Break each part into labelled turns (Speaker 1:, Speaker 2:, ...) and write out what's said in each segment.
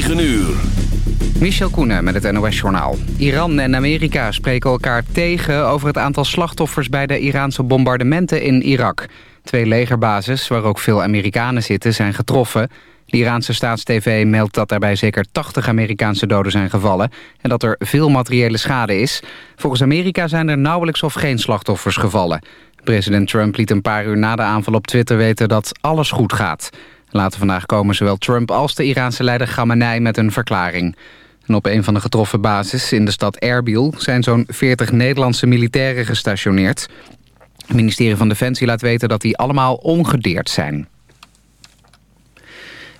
Speaker 1: 9 uur.
Speaker 2: Michel Koenen met het NOS-journaal. Iran en Amerika spreken elkaar tegen over het aantal slachtoffers... bij de Iraanse bombardementen in Irak. Twee legerbases, waar ook veel Amerikanen zitten, zijn getroffen. De Iraanse staatstv meldt dat daarbij zeker 80 Amerikaanse doden zijn gevallen... en dat er veel materiële schade is. Volgens Amerika zijn er nauwelijks of geen slachtoffers gevallen. President Trump liet een paar uur na de aanval op Twitter weten dat alles goed gaat. Later vandaag komen zowel Trump als de Iraanse leider Khamenei met een verklaring. En op een van de getroffen bases in de stad Erbil... zijn zo'n 40 Nederlandse militairen gestationeerd. Het ministerie van Defensie laat weten dat die allemaal ongedeerd zijn.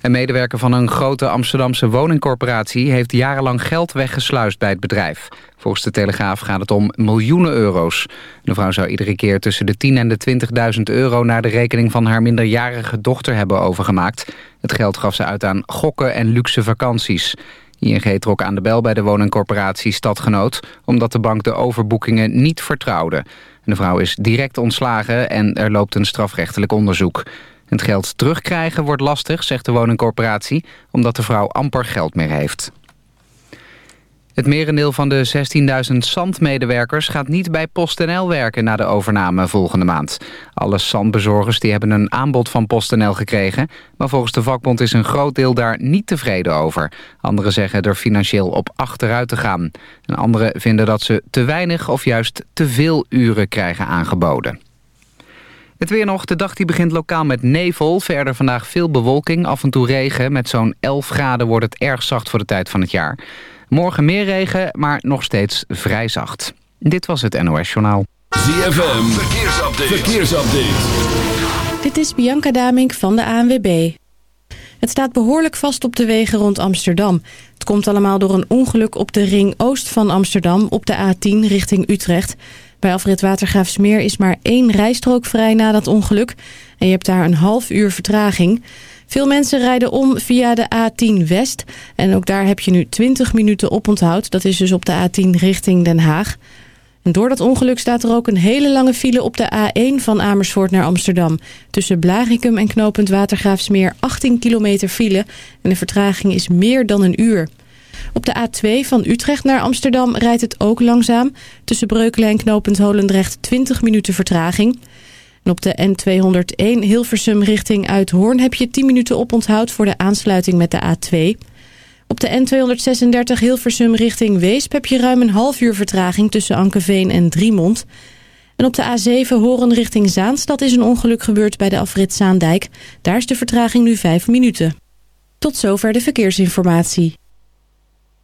Speaker 2: Een medewerker van een grote Amsterdamse woningcorporatie... heeft jarenlang geld weggesluist bij het bedrijf. Volgens de Telegraaf gaat het om miljoenen euro's. De vrouw zou iedere keer tussen de 10 en de 20.000 euro... naar de rekening van haar minderjarige dochter hebben overgemaakt. Het geld gaf ze uit aan gokken en luxe vakanties. ING trok aan de bel bij de woningcorporatie Stadgenoot... omdat de bank de overboekingen niet vertrouwde. De vrouw is direct ontslagen en er loopt een strafrechtelijk onderzoek. Het geld terugkrijgen wordt lastig, zegt de woningcorporatie... omdat de vrouw amper geld meer heeft. Het merendeel van de 16.000 zandmedewerkers gaat niet bij PostNL werken na de overname volgende maand. Alle zandbezorgers die hebben een aanbod van PostNL gekregen, maar volgens de vakbond is een groot deel daar niet tevreden over. Anderen zeggen er financieel op achteruit te gaan. En anderen vinden dat ze te weinig of juist te veel uren krijgen aangeboden. Het weer nog. De dag die begint lokaal met nevel. Verder vandaag veel bewolking, af en toe regen. Met zo'n 11 graden wordt het erg zacht voor de tijd van het jaar. Morgen meer regen, maar nog steeds vrij zacht. Dit was het NOS Journaal.
Speaker 1: ZFM, verkeersupdate. verkeersupdate.
Speaker 3: Dit is Bianca Damink van de ANWB. Het staat behoorlijk vast op de wegen rond Amsterdam. Het komt allemaal door een ongeluk op de ring oost van Amsterdam... op de A10 richting Utrecht... Bij afrit Watergraafsmeer is maar één rijstrook vrij na dat ongeluk. En je hebt daar een half uur vertraging. Veel mensen rijden om via de A10 West. En ook daar heb je nu 20 minuten oponthoud. Dat is dus op de A10 richting Den Haag. En door dat ongeluk staat er ook een hele lange file op de A1 van Amersfoort naar Amsterdam. Tussen Blagicum en knooppunt Watergraafsmeer 18 kilometer file. En de vertraging is meer dan een uur. Op de A2 van Utrecht naar Amsterdam rijdt het ook langzaam. Tussen Breukelen en knooppunt Holendrecht 20 minuten vertraging. En op de N201 Hilversum richting Uithoorn heb je 10 minuten oponthoud voor de aansluiting met de A2. Op de N236 Hilversum richting Weesp heb je ruim een half uur vertraging tussen Ankeveen en Driemond. En op de A7 Horen richting Zaanstad is een ongeluk gebeurd bij de afrit Zaandijk. Daar is de vertraging nu 5 minuten. Tot zover de verkeersinformatie.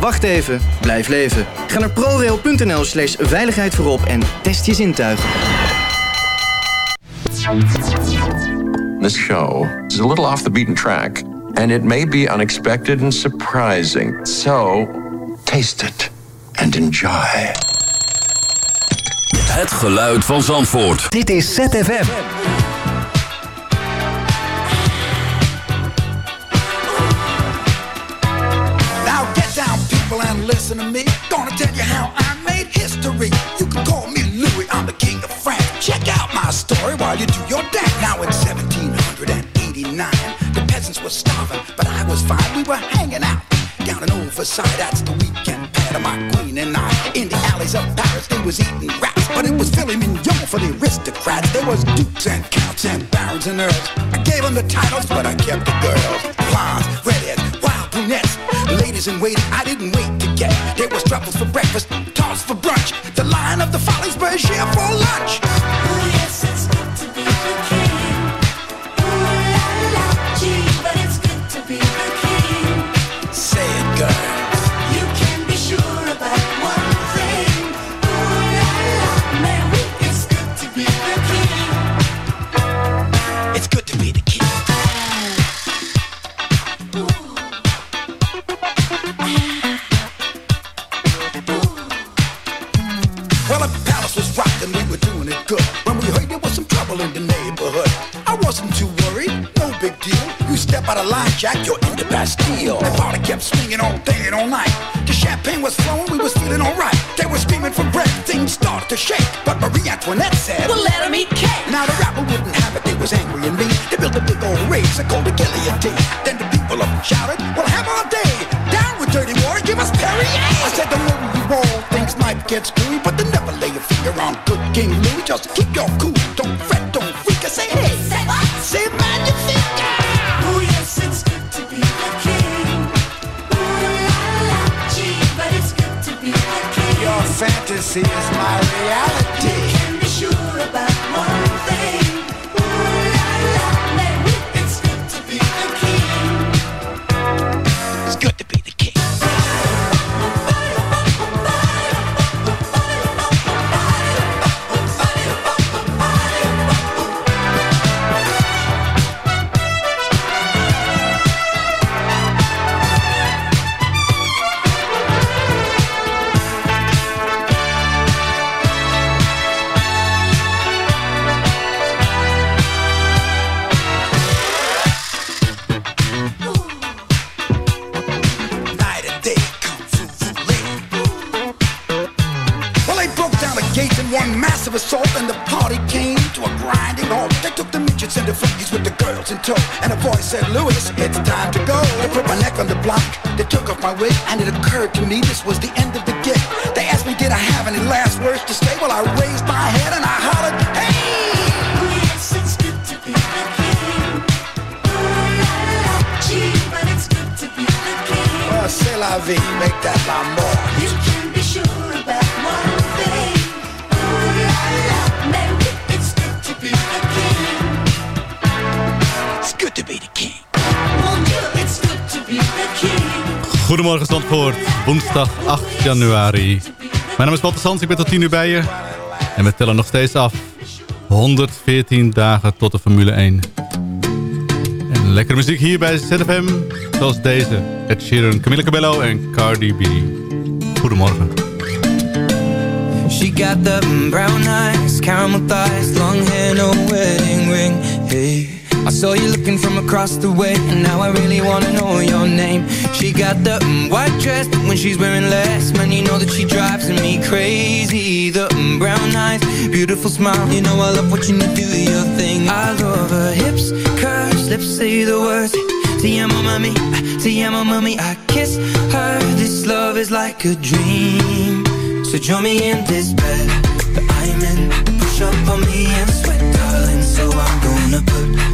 Speaker 4: Wacht even, blijf leven. Ga naar prorail.nl slash veiligheid voorop en test je zintuigen.
Speaker 5: This show is a little off the beaten track, and it may be unexpected and surprising. So, taste it and enjoy.
Speaker 1: Het geluid van Zandvoort.
Speaker 4: Dit is ZFM.
Speaker 6: Me. Gonna tell you how I made history. You can call me Louis, I'm the king of France. Check out my story while you do your dance. Now in 1789, the peasants were starving, but I was fine. We were hanging out down in Overside. That's the weekend pad of my queen and I. In the alleys of Paris, they was eating rats, but it was filet mignon for the aristocrats. There was dukes and counts and barons and earls. I gave them the titles, but I kept the girls. Blondes, redheads. In waiting, I didn't wait to get. There was truffles for breakfast, tossed for brunch. The line of the follies burst here for lunch. Jack, you're in the Bastille. The party kept swinging all day and all night. The champagne was flowing, we was feeling alright. They were screaming for bread, things started to shake. But Marie Antoinette said, Well, let 'em eat cake. Now the rapper wouldn't have it, they was angry and mean. They built a big old race, they called the guillotine. Then the people up shouted, Well, have our day. Down with dirty water, give us Perrier. I said, Don't worry, you roll, things might get screwy, but they never lay your finger on good King Louis. Just keep your cool, don't fret, fantasy is my reality. My and it occurred to me this was
Speaker 7: Goedemorgen Zandvoort, woensdag 8 januari. Mijn naam is Walter Sands, ik ben tot 10 uur bij je. En we tellen nog steeds af. 114 dagen tot de Formule 1. En lekkere muziek hier bij ZFM. Zoals deze. Ed Sheeran, Camila Cabello en Cardi B. Goedemorgen.
Speaker 8: She got the brown eyes, caramel thighs, long hair, no wedding ring. Hey, I saw you looking from across the way, and now I really wanna know your name. She got the mm, white dress, but when she's wearing less, man, you know that she drives me crazy. The mm, brown eyes, beautiful smile, you know I love watching you do your thing. I love her hips, curves, lips say the words. Te amo, mami, te amo, mami. I kiss her. This love is like a dream. So join me in this bed that I'm in. Push up on me and sweat, darling. So I'm gonna put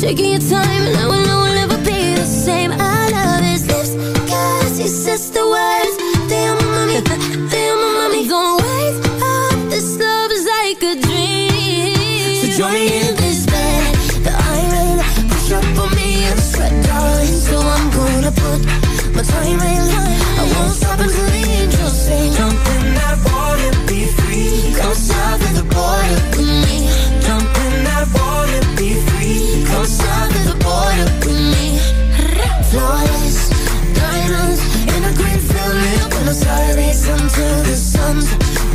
Speaker 9: taking your time, and I will know we'll never be the same. I love his lips, cause he says the words. Mami, te amo, mami. Don't wake up, this love is like a dream. So join me in this bed that I'm. Push up on me and sweat, darling. So I'm gonna put my time in line.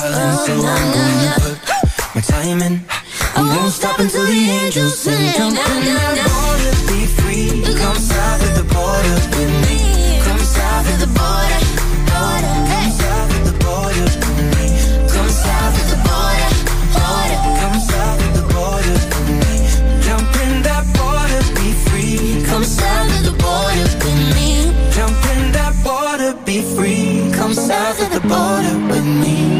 Speaker 10: darling. So I'm gonna put my time in. I won't stop until the angels sing. Jump in that water, be free. Come south of the border with me. Come south of the border, border. Come south of the border with me. Come south of the border, border. Come south of the border with me. Jump in that water, be free.
Speaker 9: Come south of the border with me.
Speaker 10: Jump in that water, be free. Come south of the border with me.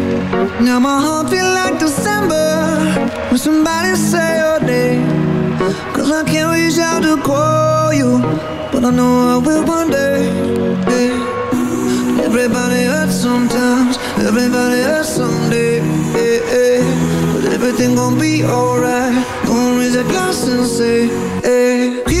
Speaker 11: Now my heart feel like December when somebody say your name. Cause I can't reach out to call you, but I know I will one day. Yeah. Everybody hurts sometimes, everybody hurts someday. Yeah. But everything gon' be alright. Gonna raise a glass and say, hey.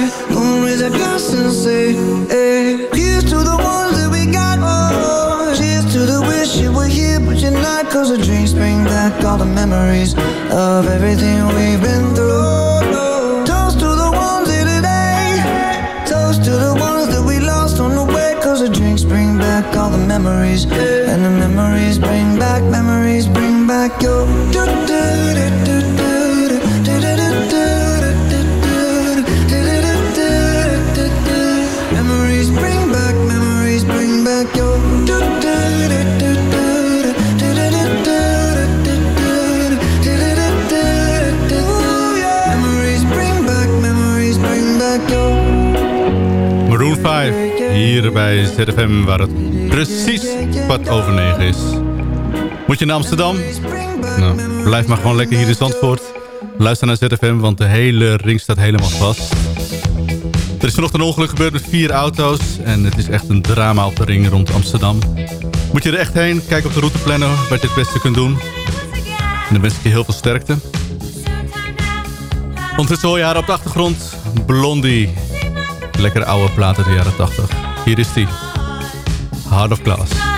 Speaker 11: Cheers to the ones that we got more. Cheers to the wish you were here, but you're not. 'Cause the drinks bring back all the memories of everything we've been through. No. Toast to the ones here today. Toast to the ones that we lost on the way. 'Cause the drinks bring back all the memories And the memories bring back, memories bring back your
Speaker 7: Hier bij ZFM, waar het precies kwart over negen is. Moet je naar Amsterdam? Nou, blijf maar gewoon lekker hier in Zandvoort. Luister naar ZFM, want de hele ring staat helemaal vast. Er is vanochtend een ongeluk gebeurd met vier auto's. En het is echt een drama op de ring rond Amsterdam. Moet je er echt heen? Kijk op de routeplanner waar je het beste kunt doen. En dan wens ik je heel veel sterkte. Ondertussen hoor je haar op de achtergrond. Blondie. Lekkere oude plaat uit de jaren 80. Hier is die. Heart of Glass.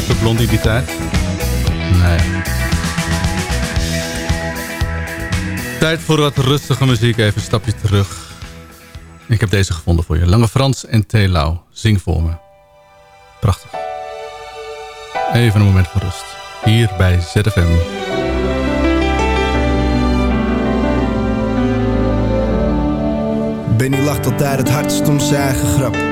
Speaker 7: Op Blondie die tijd? Nee. Tijd voor wat rustige muziek. Even een stapje terug. Ik heb deze gevonden voor je. Lange Frans en Telau. Zing voor me. Prachtig. Even een moment van rust. Hier bij ZFM.
Speaker 12: Benny lacht altijd het hardst om zijn eigen grap.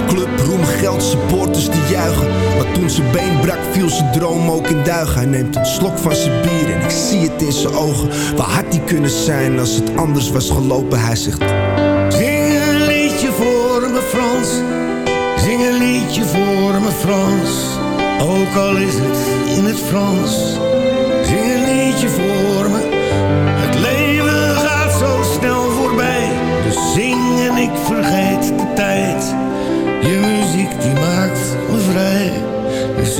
Speaker 12: Roem, geld, supporters die juichen. Maar toen zijn been brak, viel zijn droom ook in duigen. Hij neemt een slok van zijn bier en ik zie het in zijn ogen. Waar had hij kunnen zijn als het anders was gelopen? Hij zegt...
Speaker 13: Zing een liedje voor me Frans. Zing een liedje voor me Frans. Ook al is het in het Frans. Zing een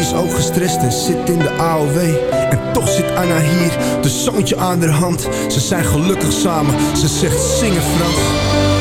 Speaker 12: is ook gestrest en zit in de AOW. En toch zit Anna hier, de zoontje aan haar hand. Ze zijn gelukkig samen, ze zegt zingen Frans.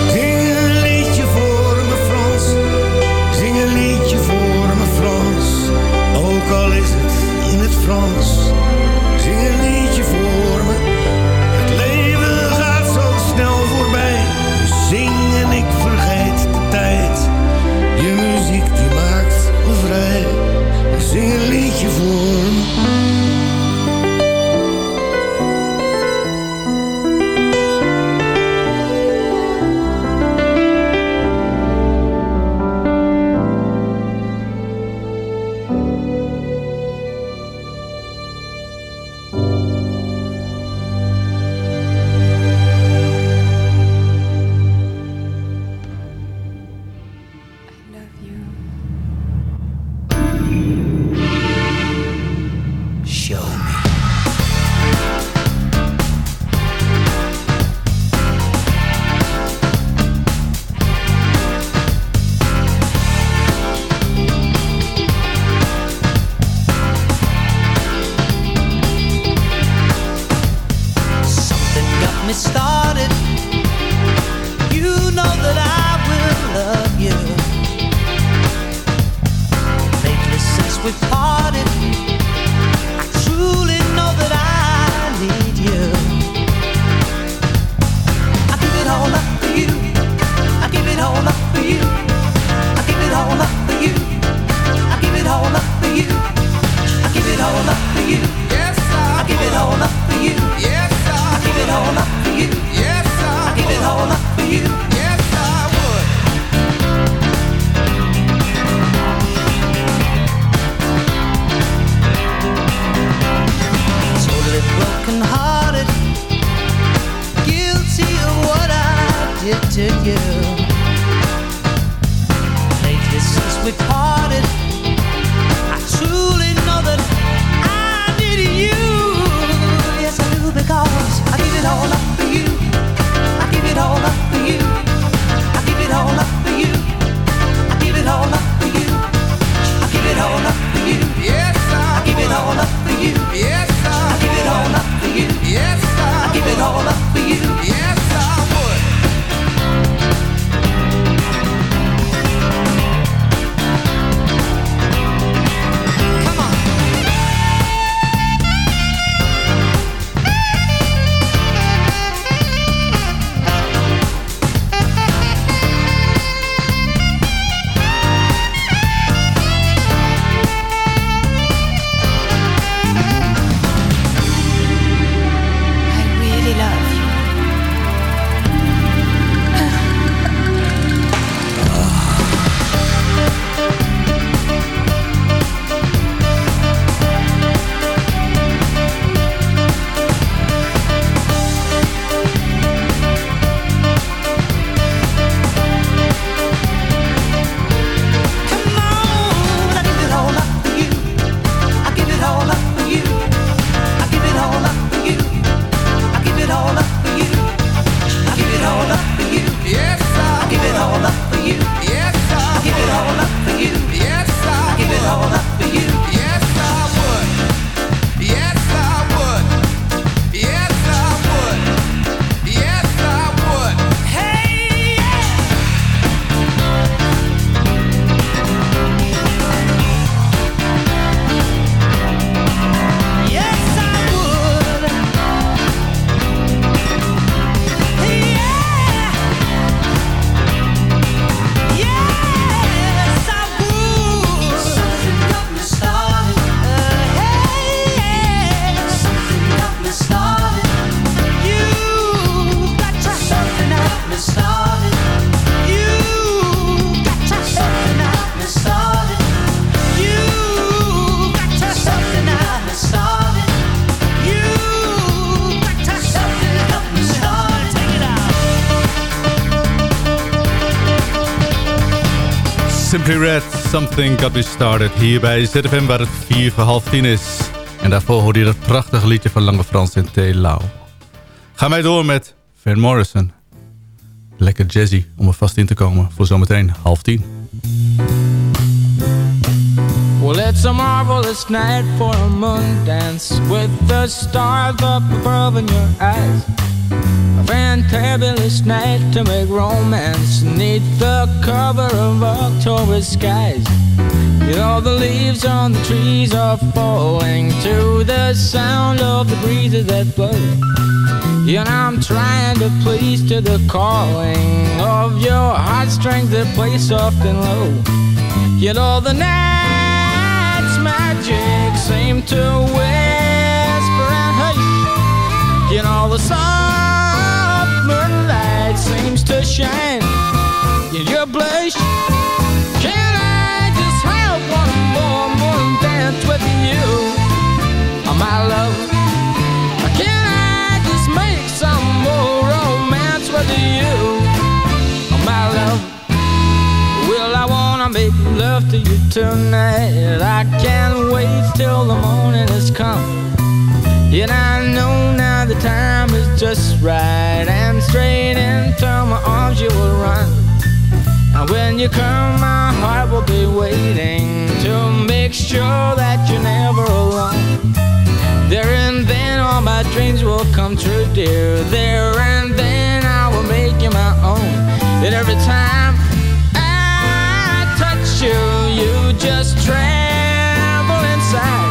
Speaker 7: Something Got Me Started. Hier bij ZFM waar het 4 voor half 10 is. En daarvoor hoorde je dat prachtige liedje van Lange Frans en T. Lau. Gaan wij door met Van Morrison. Lekker jazzy om er vast in te komen voor zometeen half 10.
Speaker 10: Well, it's a marvelous night for a moon dance with the stars up above in your eyes. Fantabulous night to make romance neath the cover of October skies. Know, the leaves on the trees are falling to the sound of the breezes that blow. Know, I'm trying to please to the calling of your heartstrings that play soft and low. Yet all the night's magic seem to whisper and hush. You know, the seems to shine in your blush. Can I just have one more moon dance with you, oh, my love? Can I just make some more romance with you, oh, my love? Well, I wanna make love to you tonight. I can't wait till the morning has come. Yet I know now the time is just right, and straight into my arms you will run. And when you come, my heart will be waiting to make sure that you're never alone. There and then all my dreams will come true, dear. There and then I will make you my own. And every time I touch you, you just tremble inside.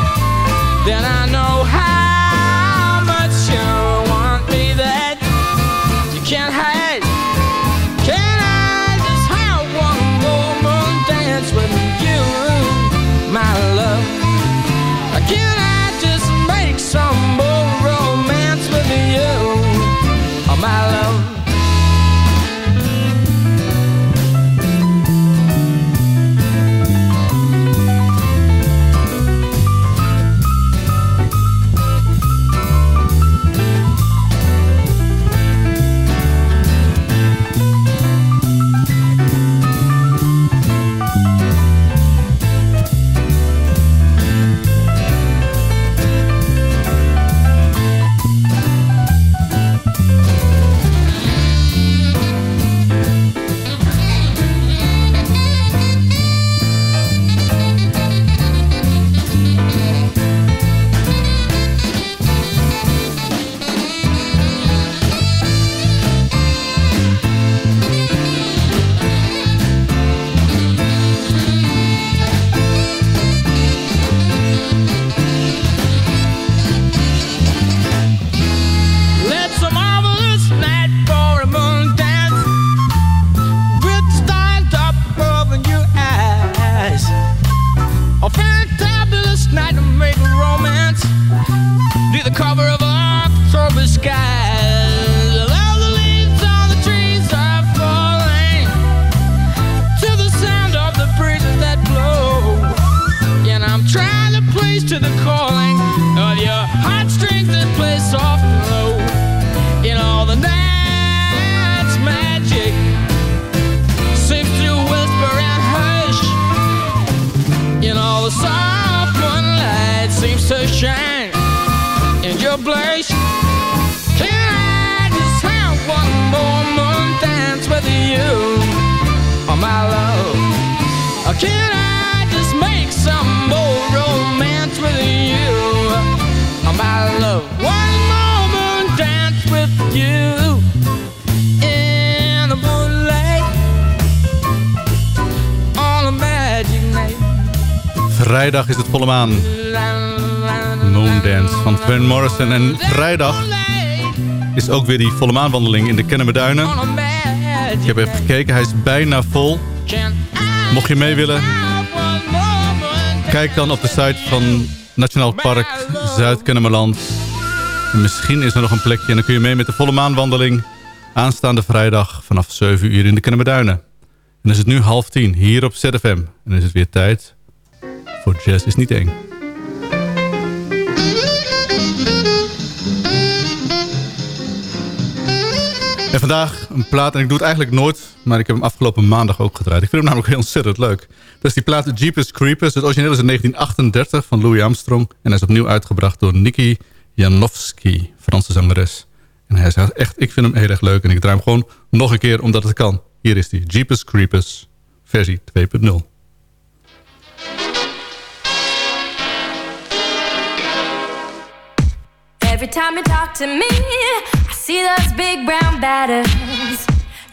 Speaker 10: Can I just make some more romance with you, my love? One more moon dance with you in the moonlight on a magic night.
Speaker 7: Vrijdag is het volle maan. Moondance van Van Morrison. En vrijdag is ook weer die volle maanwandeling in de Kennemerduinen. Ik heb even gekeken, hij is bijna vol. Mocht je mee willen, kijk dan op de site van Nationaal Park Zuid-Kennemerland. En Misschien is er nog een plekje en dan kun je mee met de volle maanwandeling... aanstaande vrijdag vanaf 7 uur in de Kennemerduinen. En dan is het nu half tien hier op ZFM. En is het weer tijd voor Jazz is niet eng. En vandaag een plaat, en ik doe het eigenlijk nooit... maar ik heb hem afgelopen maandag ook gedraaid. Ik vind hem namelijk heel ontzettend leuk. Dat is die plaat Jeepers Creepers. Het origineel is in 1938 van Louis Armstrong. En hij is opnieuw uitgebracht door Nicky Janowski, Franse zangeres. En hij zegt echt, ik vind hem heel erg leuk. En ik draai hem gewoon nog een keer omdat het kan. Hier is die Jeepers Creepers versie 2.0.
Speaker 14: Every time you talk to me, I see those big brown batters.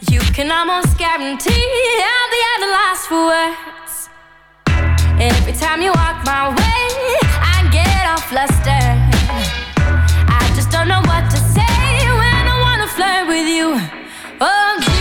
Speaker 14: You can almost guarantee I'll be at the last for words. Every time you walk my way, I get all flustered. I just don't know what to say when I wanna flirt with you. Oh,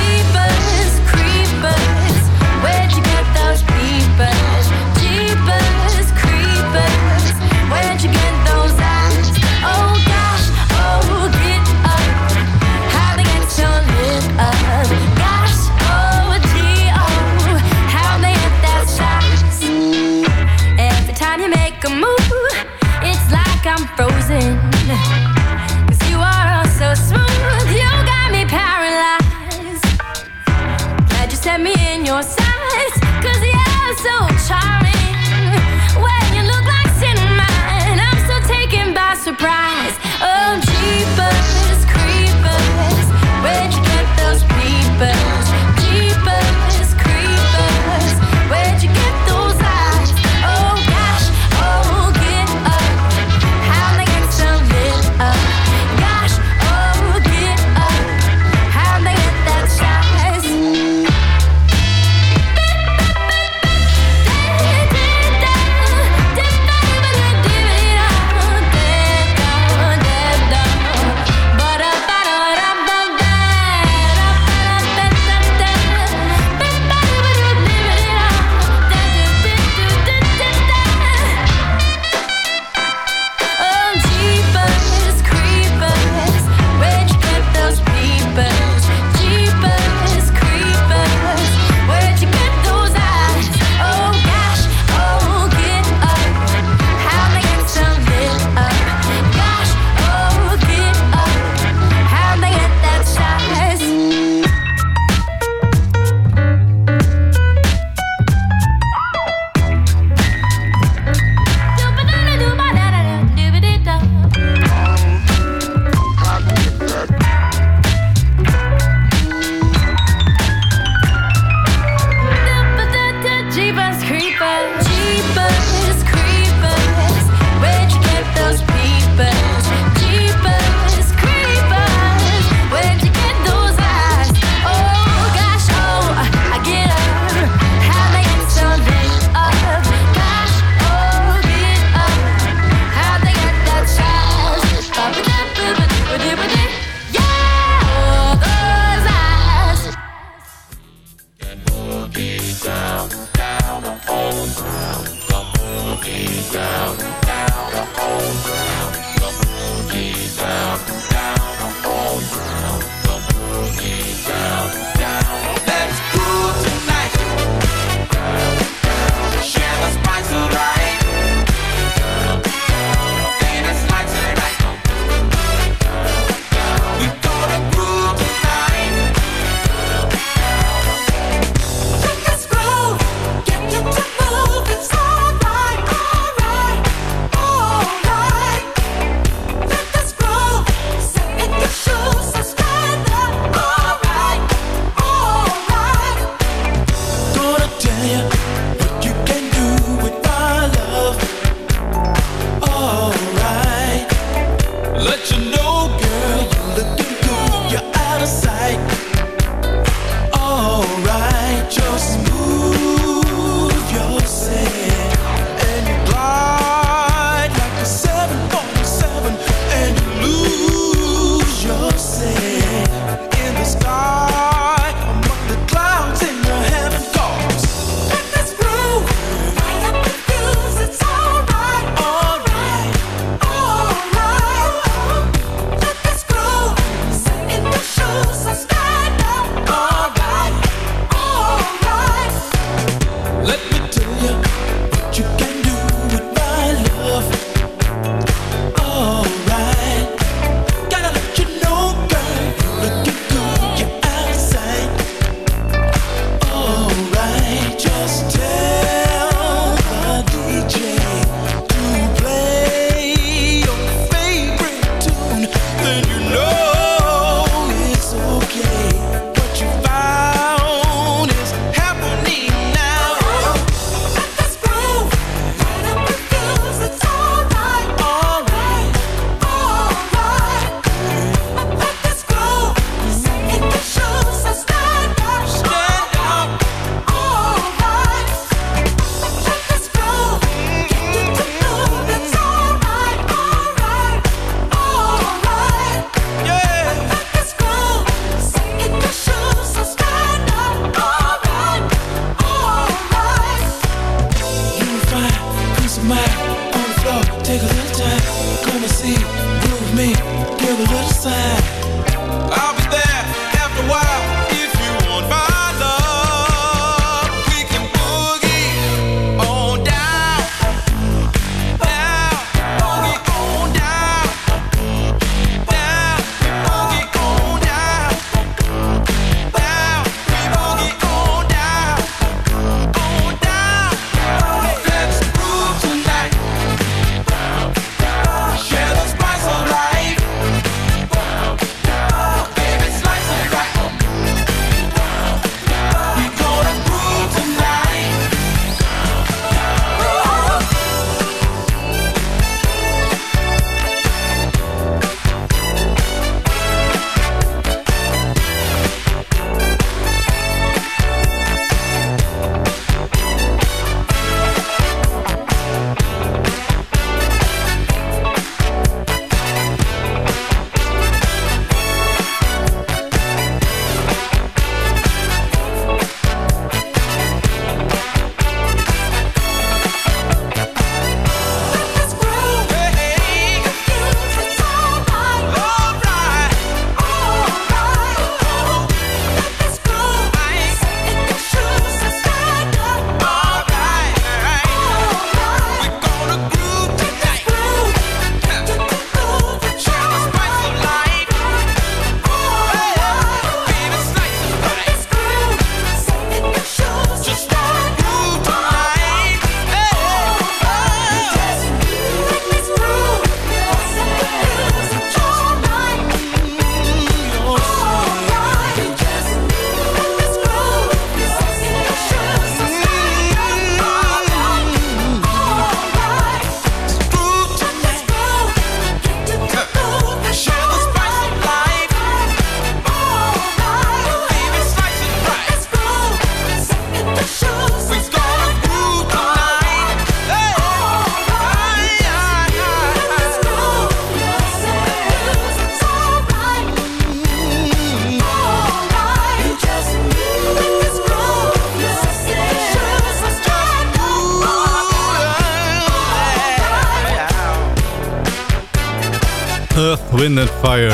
Speaker 7: Wind and Fire.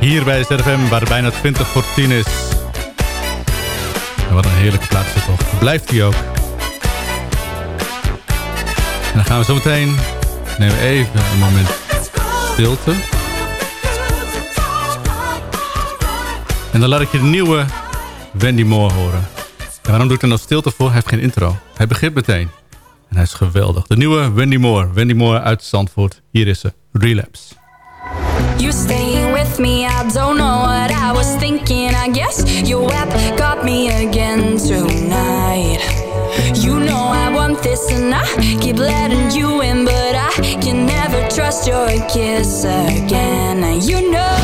Speaker 7: Hier bij ZFM, waar het bijna 20 voor 10 is. Wat een heerlijke plaats is toch. Blijft die ook. En dan gaan we zo meteen... Nemen we even een moment stilte. En dan laat ik je de nieuwe Wendy Moore horen. En waarom doe ik er nou stilte voor? Hij heeft geen intro. Hij begint meteen. En hij is geweldig. De nieuwe Wendy Moore. Wendy Moore uit Zandvoort. Hier is ze. Relapse.
Speaker 15: You staying with me, I don't know what I was thinking. I guess your web got me again tonight. You know I want this and I keep letting you in, but I can never trust your kiss again. You know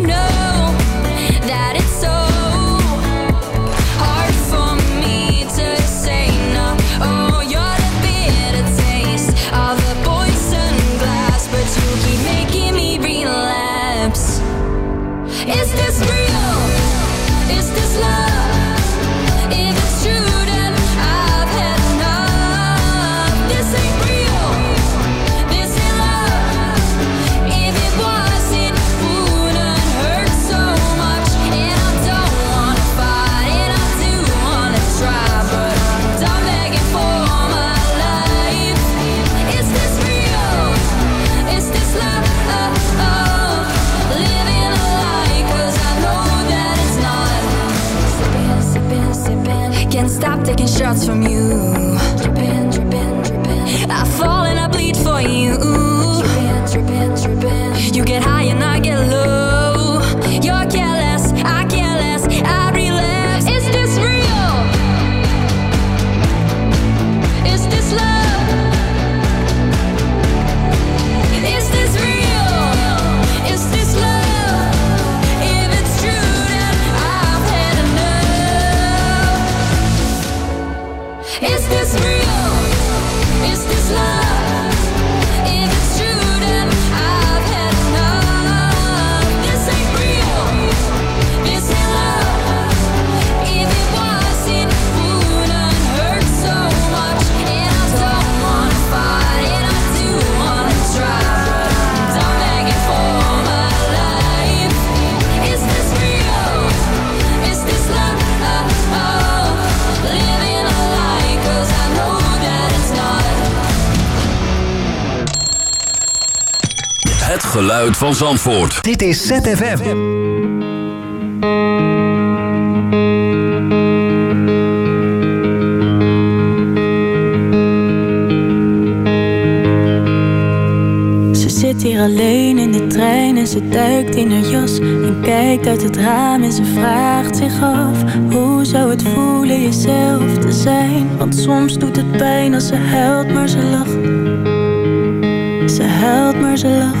Speaker 1: Het geluid van Zandvoort.
Speaker 4: Dit is ZFM.
Speaker 16: Ze zit hier alleen in de trein en ze duikt in haar jas En kijkt uit het raam en ze vraagt zich af Hoe zou het voelen jezelf te zijn? Want soms doet het pijn als ze huilt maar ze lacht Ze huilt maar ze lacht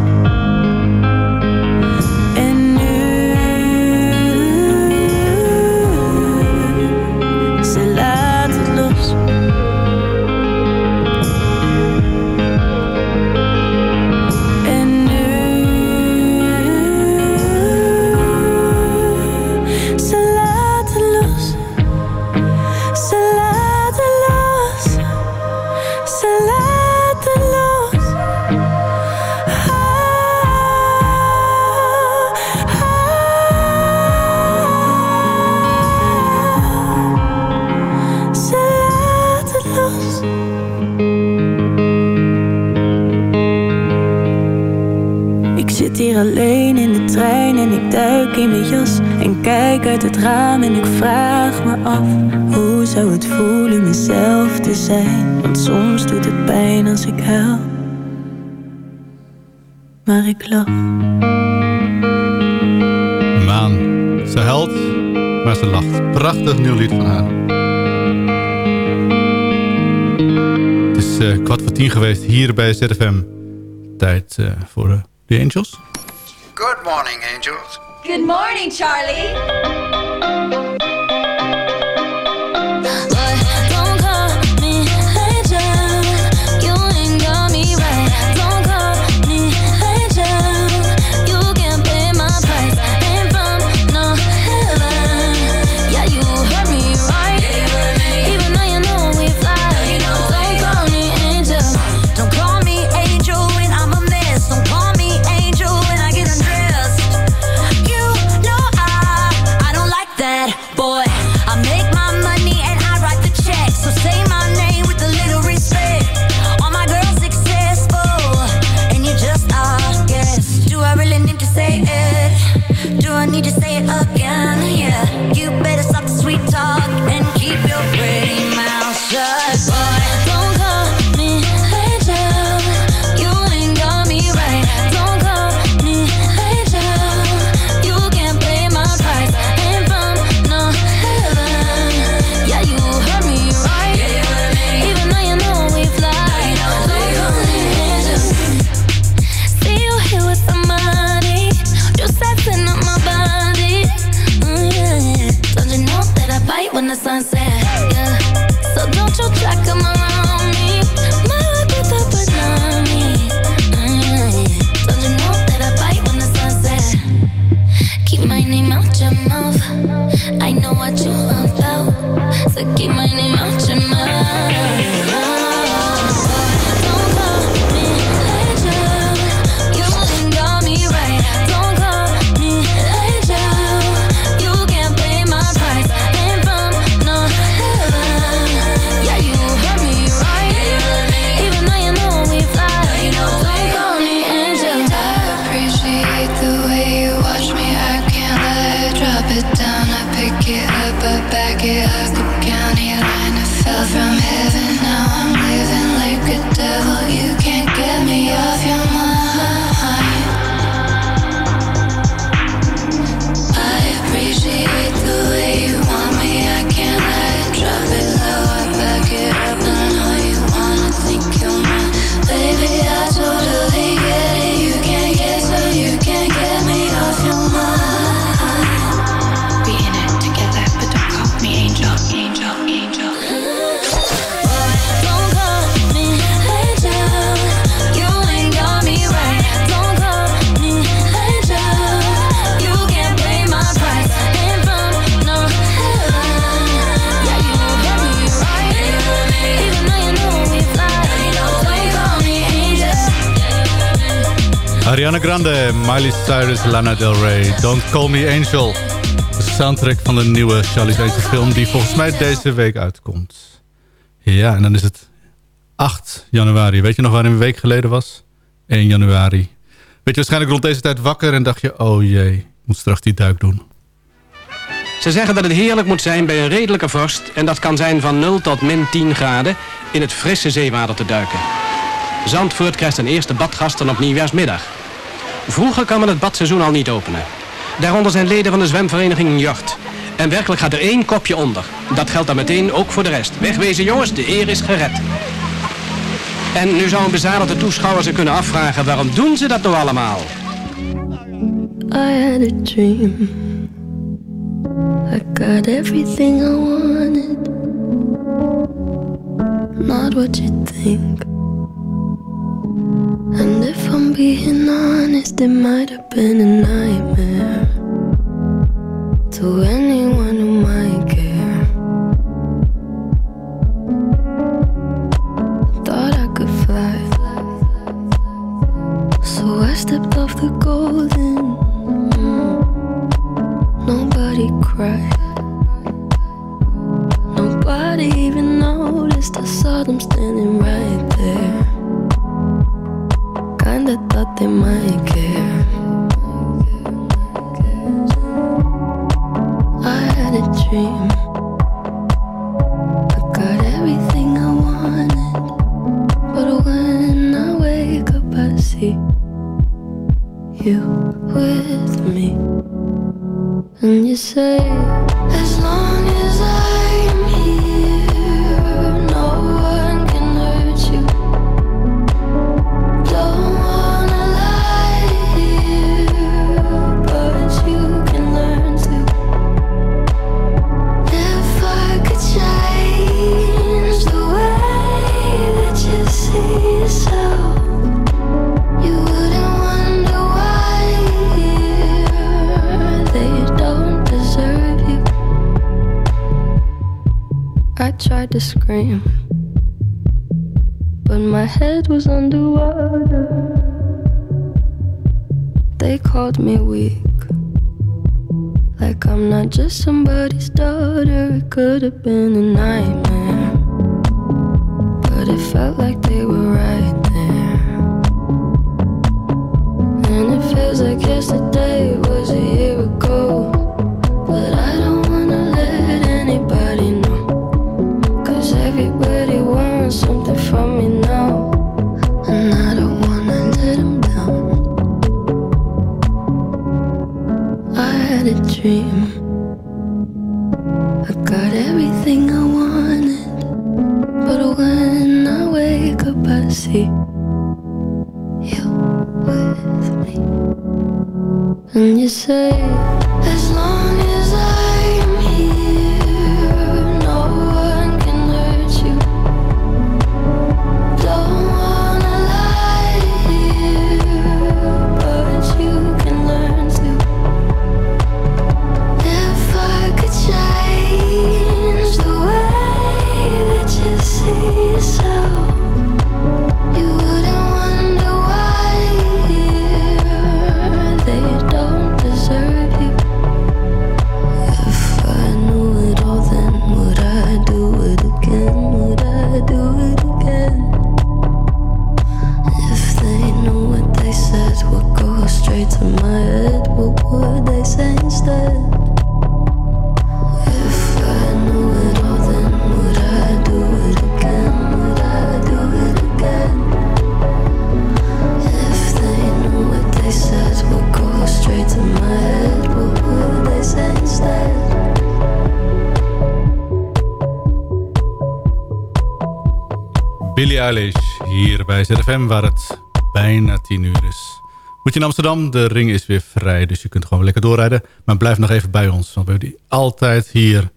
Speaker 16: als ik huil Maar ik lach
Speaker 7: Maan. Ze huilt, maar ze lacht. Prachtig nieuw lied van haar. Het is eh, kwart voor tien geweest hier bij ZFM. Tijd eh, voor de The Angels.
Speaker 17: Good morning, angels.
Speaker 18: Good morning, Charlie.
Speaker 7: Grande, Miley Cyrus, Lana Del Rey, Don't Call Me Angel. De soundtrack van de nieuwe Charlie's Angels film die volgens mij deze week uitkomt. Ja, en dan is het 8 januari. Weet je nog waar een week geleden was? 1 januari. Weet je waarschijnlijk rond deze tijd wakker en dacht je... oh jee, ik moet straks die duik doen.
Speaker 19: Ze zeggen dat het heerlijk moet zijn bij een redelijke vorst... en dat kan zijn van 0 tot min 10 graden... in het frisse zeewater te duiken. Zandvoort krijgt zijn eerste badgasten op nieuwjaarsmiddag. Vroeger kan men het badseizoen al niet openen. Daaronder zijn leden van de zwemvereniging Jacht. En werkelijk gaat er één kopje onder. Dat geldt dan meteen ook voor de rest. Wegwezen jongens, de eer is gered. En nu zou een bezadigde toeschouwer zich kunnen afvragen... waarom doen ze dat nou allemaal?
Speaker 20: I had a dream. I got everything I wanted. Not what you think. And if I'm being honest, it might have been a nightmare. To anyone who might care. Thought I could fly. So I stepped off the golden. Nobody cried. Nobody even noticed. I saw them standing right there. Kinda thought they might care. I had a dream. I got everything I wanted. But when I wake up, I see you with me. And you say, have been a nightmare, And you say,
Speaker 7: Hier bij ZFM waar het bijna 10 uur is. Moet je in Amsterdam, de ring is weer vrij, dus je kunt gewoon lekker doorrijden. Maar blijf nog even bij ons, want we hebben die altijd hier.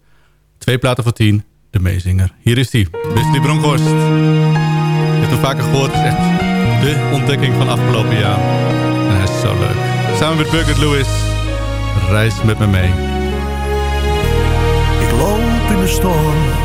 Speaker 7: Twee platen voor 10, de meezinger. Hier is die, Wesley Bronkhorst. Je hebt hem vaker gehoord, het is echt de ontdekking van afgelopen jaar. En hij is zo leuk. Samen met Birgit Lewis, reis met me mee.
Speaker 21: Ik loop in de storm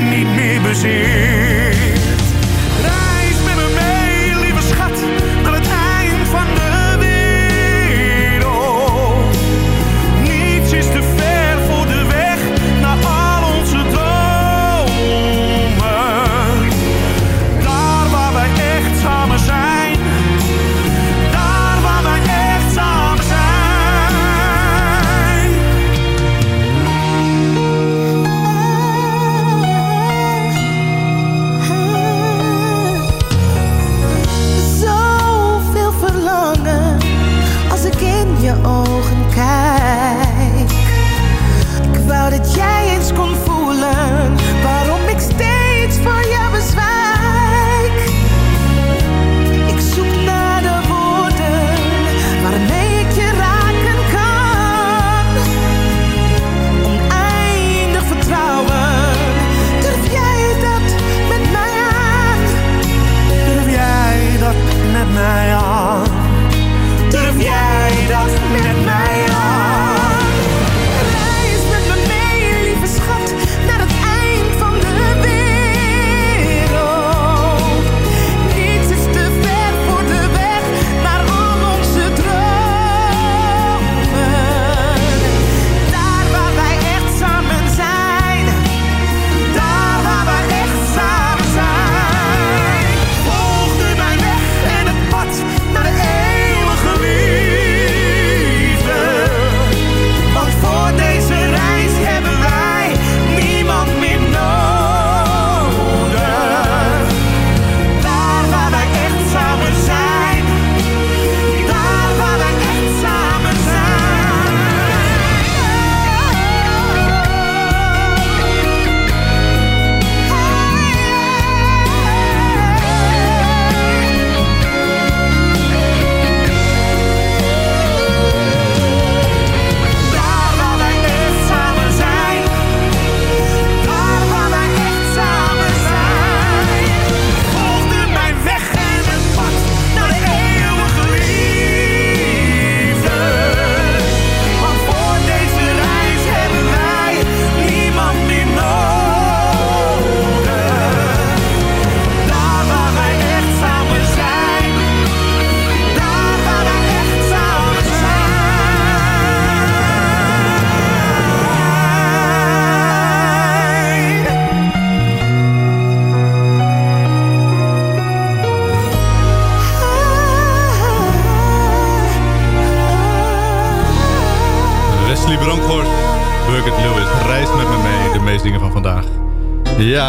Speaker 21: niet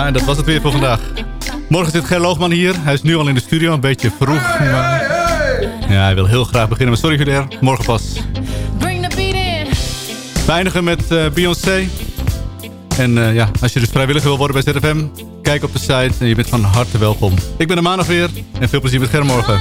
Speaker 7: Ja, en dat was het weer voor vandaag. Morgen zit Ger Loogman hier. Hij is nu al in de studio, een beetje vroeg. Maar... Ja, hij wil heel graag beginnen, maar sorry Juder, morgen pas.
Speaker 22: Bring the beat in.
Speaker 7: We eindigen met eh, Beyoncé. En eh, ja, als je dus vrijwillig wil worden bij ZFM, kijk op de site en je bent van harte welkom. Ik ben de maandag weer en veel plezier met Ger morgen.